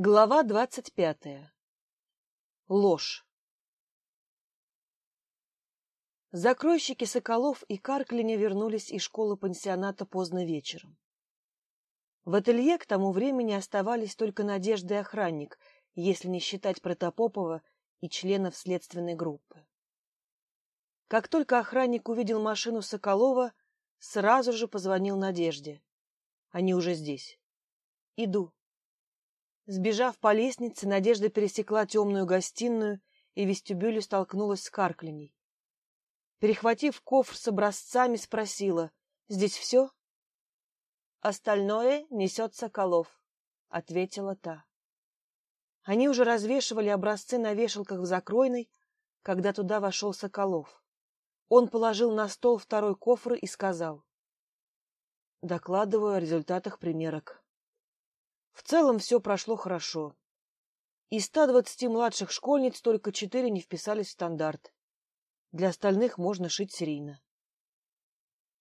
Глава двадцать пятая. Ложь. Закройщики Соколов и Карклиня вернулись из школы-пансионата поздно вечером. В ателье к тому времени оставались только Надежда и охранник, если не считать Протопопова и членов следственной группы. Как только охранник увидел машину Соколова, сразу же позвонил Надежде. Они уже здесь. Иду. Сбежав по лестнице, Надежда пересекла темную гостиную и в вестибюле столкнулась с Карклиней. Перехватив кофр с образцами, спросила, «Здесь все?» «Остальное несет Соколов», — ответила та. Они уже развешивали образцы на вешалках в Закройной, когда туда вошел Соколов. Он положил на стол второй кофр и сказал, «Докладываю о результатах примерок. В целом все прошло хорошо. Из 120 младших школьниц только четыре не вписались в стандарт. Для остальных можно шить серийно.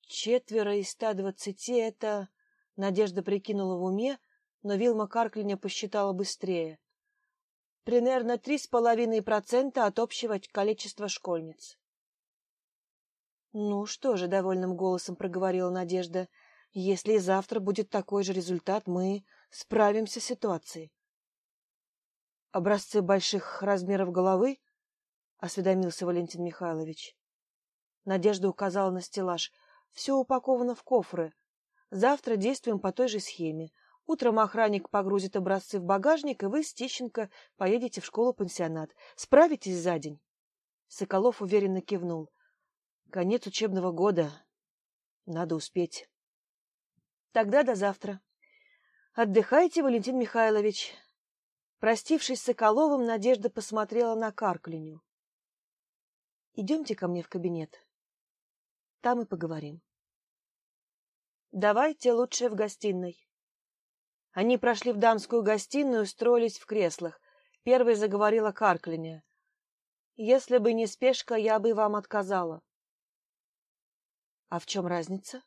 Четверо из 120 — это... Надежда прикинула в уме, но Вилма Карклиня посчитала быстрее. Примерно три с половиной процента от общего количества школьниц. «Ну что же», — довольным голосом проговорила Надежда, — «если и завтра будет такой же результат, мы справимся с ситуацией. Образцы больших размеров головы? осведомился Валентин Михайлович. Надежда указала на стеллаж. Все упаковано в кофры. Завтра действуем по той же схеме. Утром охранник погрузит образцы в багажник, и вы с Тищенко поедете в школу-пансионат. Справитесь за день? Соколов уверенно кивнул. Конец учебного года. Надо успеть. Тогда до завтра. Отдыхайте, Валентин Михайлович. Простившись с Соколовым, Надежда посмотрела на Карклиню. Идемте ко мне в кабинет. Там и поговорим. Давайте лучше в гостиной. Они прошли в дамскую гостиную, устроились в креслах. Первой заговорила Карклиня. Если бы не спешка, я бы вам отказала. А в чем разница?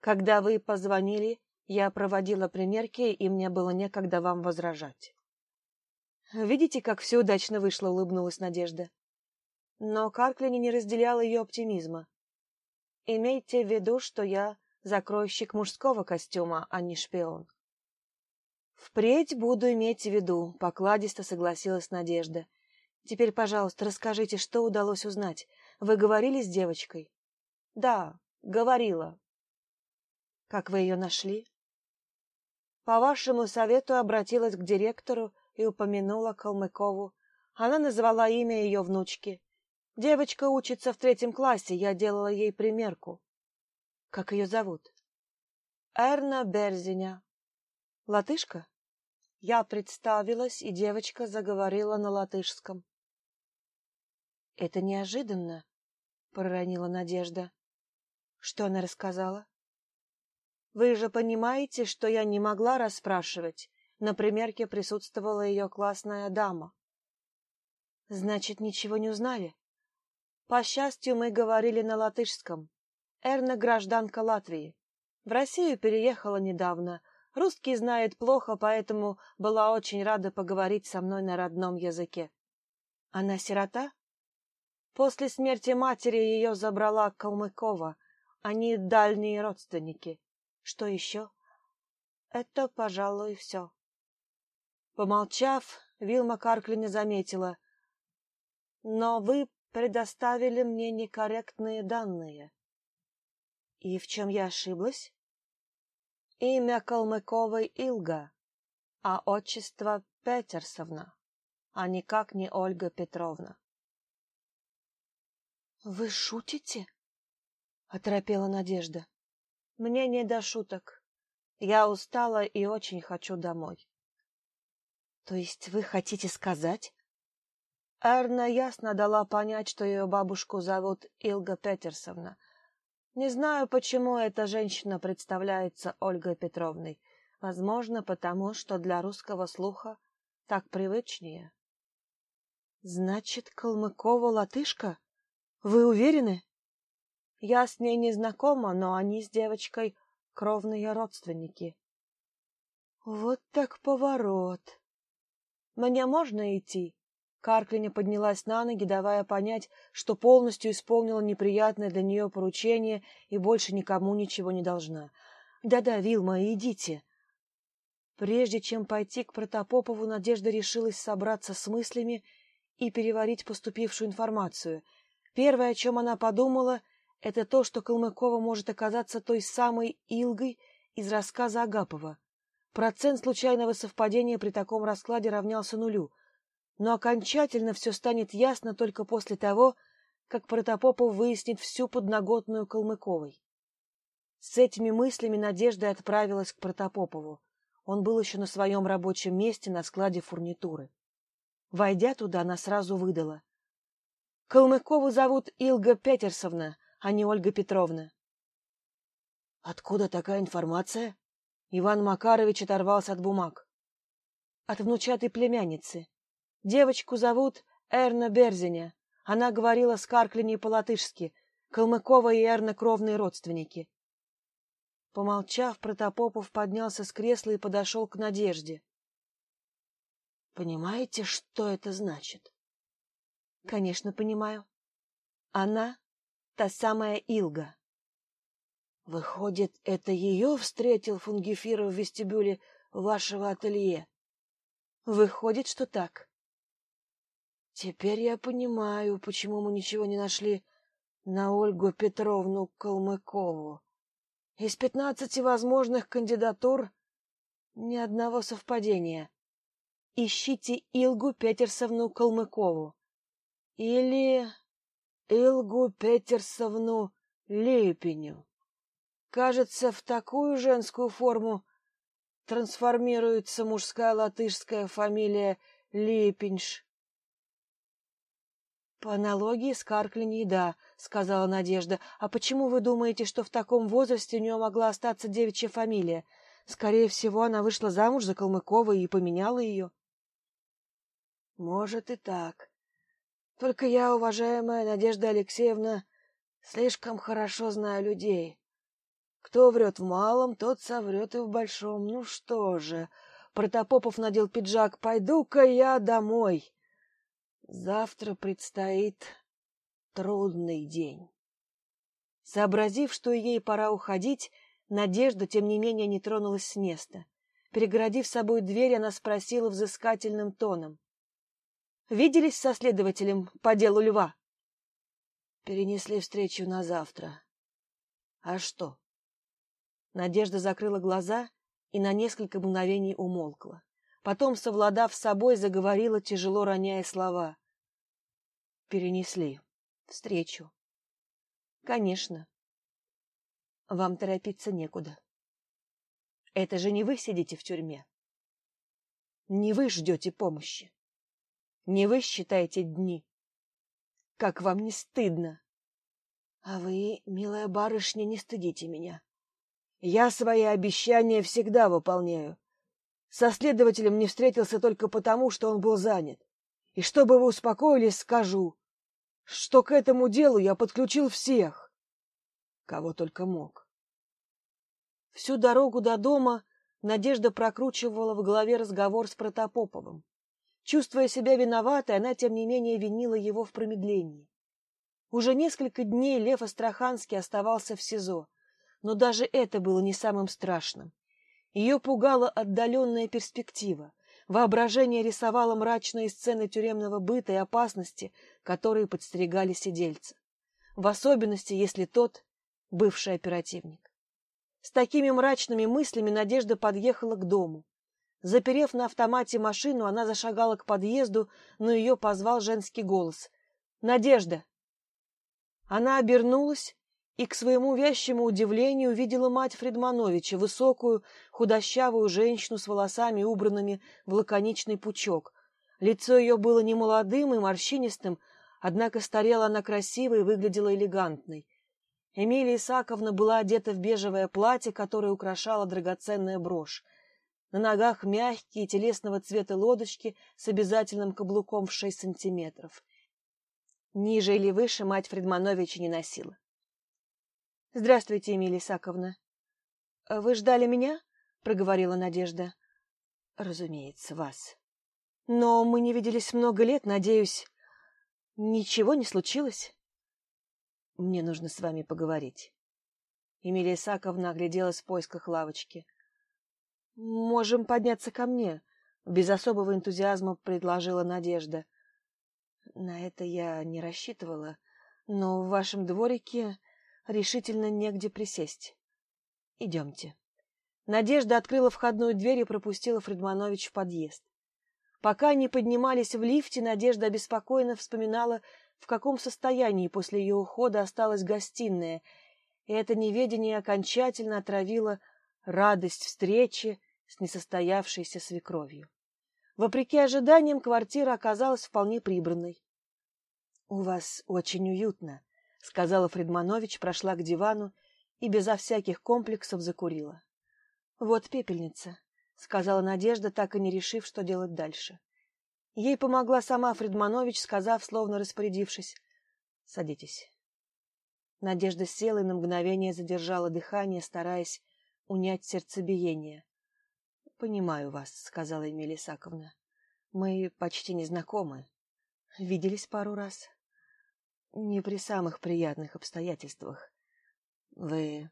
Когда вы позвонили, я проводила примерки, и мне было некогда вам возражать. Видите, как все удачно вышло, улыбнулась Надежда. Но Карклини не разделяла ее оптимизма. Имейте в виду, что я закройщик мужского костюма, а не шпион. Впредь буду иметь в виду, покладисто согласилась Надежда. Теперь, пожалуйста, расскажите, что удалось узнать. Вы говорили с девочкой? Да, говорила. Как вы ее нашли? По вашему совету обратилась к директору и упомянула Калмыкову. Она назвала имя ее внучки. Девочка учится в третьем классе, я делала ей примерку. Как ее зовут? Эрна Берзиня. Латышка? Я представилась, и девочка заговорила на латышском. Это неожиданно, проронила Надежда. Что она рассказала? Вы же понимаете, что я не могла расспрашивать. На примерке присутствовала ее классная дама. Значит, ничего не узнали? По счастью, мы говорили на латышском. Эрна гражданка Латвии. В Россию переехала недавно. Русский знает плохо, поэтому была очень рада поговорить со мной на родном языке. Она сирота? После смерти матери ее забрала Калмыкова. Они дальние родственники. Что еще? Это, пожалуй, все. Помолчав, Вилма Карклина заметила. Но вы предоставили мне некорректные данные. И в чем я ошиблась? Имя Калмыковой Илга, а отчество Петерсовна, а никак не Ольга Петровна. — Вы шутите? — оторопела Надежда. Мне не до шуток. Я устала и очень хочу домой. То есть вы хотите сказать? Эрна ясно дала понять, что ее бабушку зовут Илга Петерсовна. Не знаю, почему эта женщина представляется Ольгой Петровной. Возможно, потому что для русского слуха так привычнее. Значит, Калмыкова латышка? Вы уверены? Я с ней не знакома, но они с девочкой кровные родственники. Вот так поворот. Мне можно идти? Карклиня поднялась на ноги, давая понять, что полностью исполнила неприятное для нее поручение и больше никому ничего не должна. «Да-да, Вилма, идите!» Прежде чем пойти к Протопопову, Надежда решилась собраться с мыслями и переварить поступившую информацию. Первое, о чем она подумала, это то, что Калмыкова может оказаться той самой Илгой из рассказа Агапова. Процент случайного совпадения при таком раскладе равнялся нулю, но окончательно все станет ясно только после того, как Протопопов выяснит всю подноготную Калмыковой. С этими мыслями Надежда отправилась к Протопопову. Он был еще на своем рабочем месте на складе фурнитуры. Войдя туда, она сразу выдала. — Калмыкову зовут Илга Петерсовна, а не Ольга Петровна. — Откуда такая информация? Иван Макарович оторвался от бумаг. — От внучатой племянницы. Девочку зовут Эрна Берзиня. Она говорила с Карклиней по-латышски. Калмыкова и Эрна кровные родственники. Помолчав, Протопопов поднялся с кресла и подошел к Надежде. — Понимаете, что это значит? — Конечно, понимаю. Она — та самая Илга. — Выходит, это ее встретил Фунгифира в вестибюле вашего ателье? — Выходит, что так. — Теперь я понимаю, почему мы ничего не нашли на Ольгу Петровну Калмыкову. Из пятнадцати возможных кандидатур ни одного совпадения. Ищите Илгу Петерсовну Калмыкову. Или Илгу Петерсовну Лепеню. Кажется, в такую женскую форму трансформируется мужская латышская фамилия Лепенш. По аналогии с Карклиней, да, сказала Надежда. А почему вы думаете, что в таком возрасте у нее могла остаться девичья фамилия? Скорее всего, она вышла замуж за Калмыкова и поменяла ее. Может и так. Только я, уважаемая Надежда Алексеевна, слишком хорошо знаю людей. Кто врет в малом, тот соврет и в большом. Ну что же, Протопопов надел пиджак. Пойду-ка я домой. Завтра предстоит трудный день. Сообразив, что ей пора уходить, Надежда, тем не менее, не тронулась с места. Перегородив собой дверь, она спросила взыскательным тоном. — Виделись со следователем по делу льва? Перенесли встречу на завтра. — А что? Надежда закрыла глаза и на несколько мгновений умолкла. Потом, совладав с собой, заговорила, тяжело роняя слова. Перенесли встречу. Конечно. Вам торопиться некуда. Это же не вы сидите в тюрьме. Не вы ждете помощи. Не вы считаете дни. Как вам не стыдно? А вы, милая барышня, не стыдите меня. Я свои обещания всегда выполняю. Со следователем не встретился только потому, что он был занят. И чтобы вы успокоились, скажу, что к этому делу я подключил всех, кого только мог. Всю дорогу до дома Надежда прокручивала в голове разговор с Протопоповым. Чувствуя себя виноватой, она, тем не менее, винила его в промедлении. Уже несколько дней Лев Астраханский оставался в СИЗО, но даже это было не самым страшным. Ее пугала отдаленная перспектива. Воображение рисовало мрачные сцены тюремного быта и опасности, которые подстерегали сидельца. В особенности, если тот — бывший оперативник. С такими мрачными мыслями Надежда подъехала к дому. Заперев на автомате машину, она зашагала к подъезду, но ее позвал женский голос. «Надежда!» Она обернулась и, к своему вящему удивлению, увидела мать Фредмановича, высокую, худощавую женщину с волосами, убранными в лаконичный пучок. Лицо ее было немолодым и морщинистым, Однако старела она красиво и выглядела элегантной. Эмилия Исаковна была одета в бежевое платье, которое украшала драгоценная брошь. На ногах мягкие телесного цвета лодочки с обязательным каблуком в шесть сантиметров. Ниже или выше мать Фредмановича не носила. — Здравствуйте, Эмилия Исаковна. — Вы ждали меня? — проговорила Надежда. Разумеется, вас. Но мы не виделись много лет, надеюсь, ничего не случилось? Мне нужно с вами поговорить. Эмилия Исаковна огляделась в поисках лавочки. Можем подняться ко мне, без особого энтузиазма предложила Надежда. На это я не рассчитывала, но в вашем дворике решительно негде присесть. Идемте. Надежда открыла входную дверь и пропустила Фредманович в подъезд. Пока они поднимались в лифте, Надежда обеспокоенно вспоминала, в каком состоянии после ее ухода осталась гостиная, и это неведение окончательно отравило радость встречи с несостоявшейся свекровью. Вопреки ожиданиям, квартира оказалась вполне прибранной. — У вас очень уютно, — сказала Фредманович, прошла к дивану и безо всяких комплексов закурила. — Вот пепельница, — сказала Надежда, так и не решив, что делать дальше. Ей помогла сама Фредманович, сказав, словно распорядившись, — Садитесь. Надежда села и на мгновение задержала дыхание, стараясь унять сердцебиение. — Понимаю вас, — сказала Эмилия Исаковна. — Мы почти не знакомы. Виделись пару раз. Не при самых приятных обстоятельствах. Вы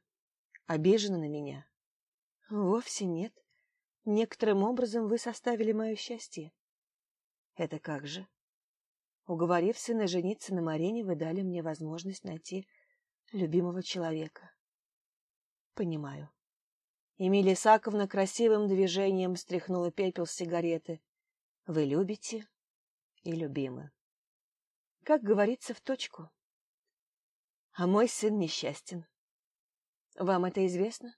обижены на меня? — Вовсе нет. Некоторым образом вы составили мое счастье. — Это как же? Уговорив сына жениться на Марине, вы дали мне возможность найти любимого человека. — Понимаю. Эмилия Исаковна красивым движением стряхнула пепел с сигареты. — Вы любите и любимы. Как говорится, в точку. А мой сын несчастен. Вам это известно?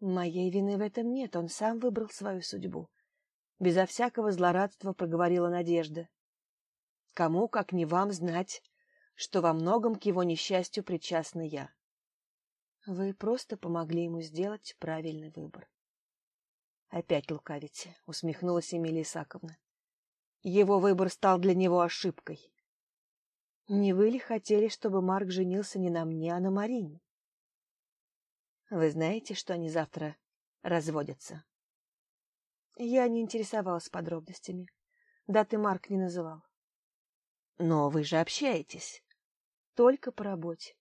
Моей вины в этом нет, он сам выбрал свою судьбу. Безо всякого злорадства проговорила Надежда. Кому, как не вам, знать, что во многом к его несчастью причастна я. Вы просто помогли ему сделать правильный выбор. Опять лукавите, усмехнулась Эмилия Исаковна. Его выбор стал для него ошибкой. Не вы ли хотели, чтобы Марк женился не на мне, а на Марине? Вы знаете, что они завтра разводятся? Я не интересовалась подробностями. Даты Марк не называл. Но вы же общаетесь. Только по работе.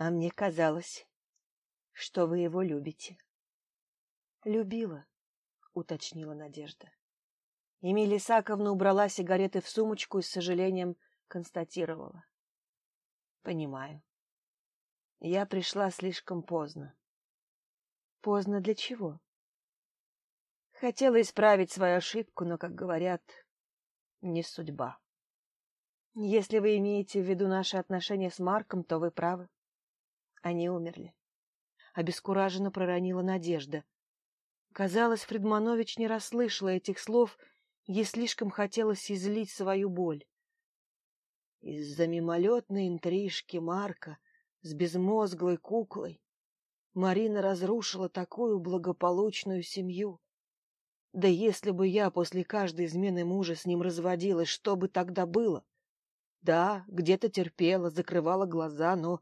А мне казалось, что вы его любите. Любила, уточнила Надежда. Эмилия Исаковна убрала сигареты в сумочку и с сожалением констатировала. Понимаю. Я пришла слишком поздно. Поздно для чего? Хотела исправить свою ошибку, но, как говорят, не судьба. Если вы имеете в виду наши отношения с Марком, то вы правы. Они умерли. Обескураженно проронила Надежда. Казалось, Фредманович не расслышала этих слов, ей слишком хотелось излить свою боль. Из-за мимолетной интрижки Марка с безмозглой куклой Марина разрушила такую благополучную семью. Да если бы я после каждой измены мужа с ним разводилась, что бы тогда было? Да, где-то терпела, закрывала глаза, но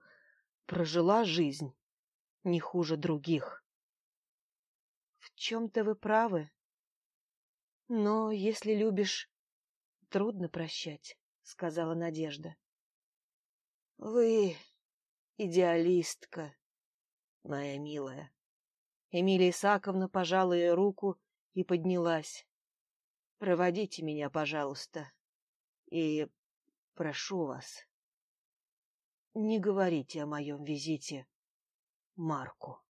прожила жизнь не хуже других. В чем-то вы правы. Но если любишь, трудно прощать, сказала Надежда. Вы идеалистка, моя милая. Эмилия Исаковна пожала ей руку и поднялась. Проводите меня, пожалуйста, и прошу вас не говорите о моем визите Марку.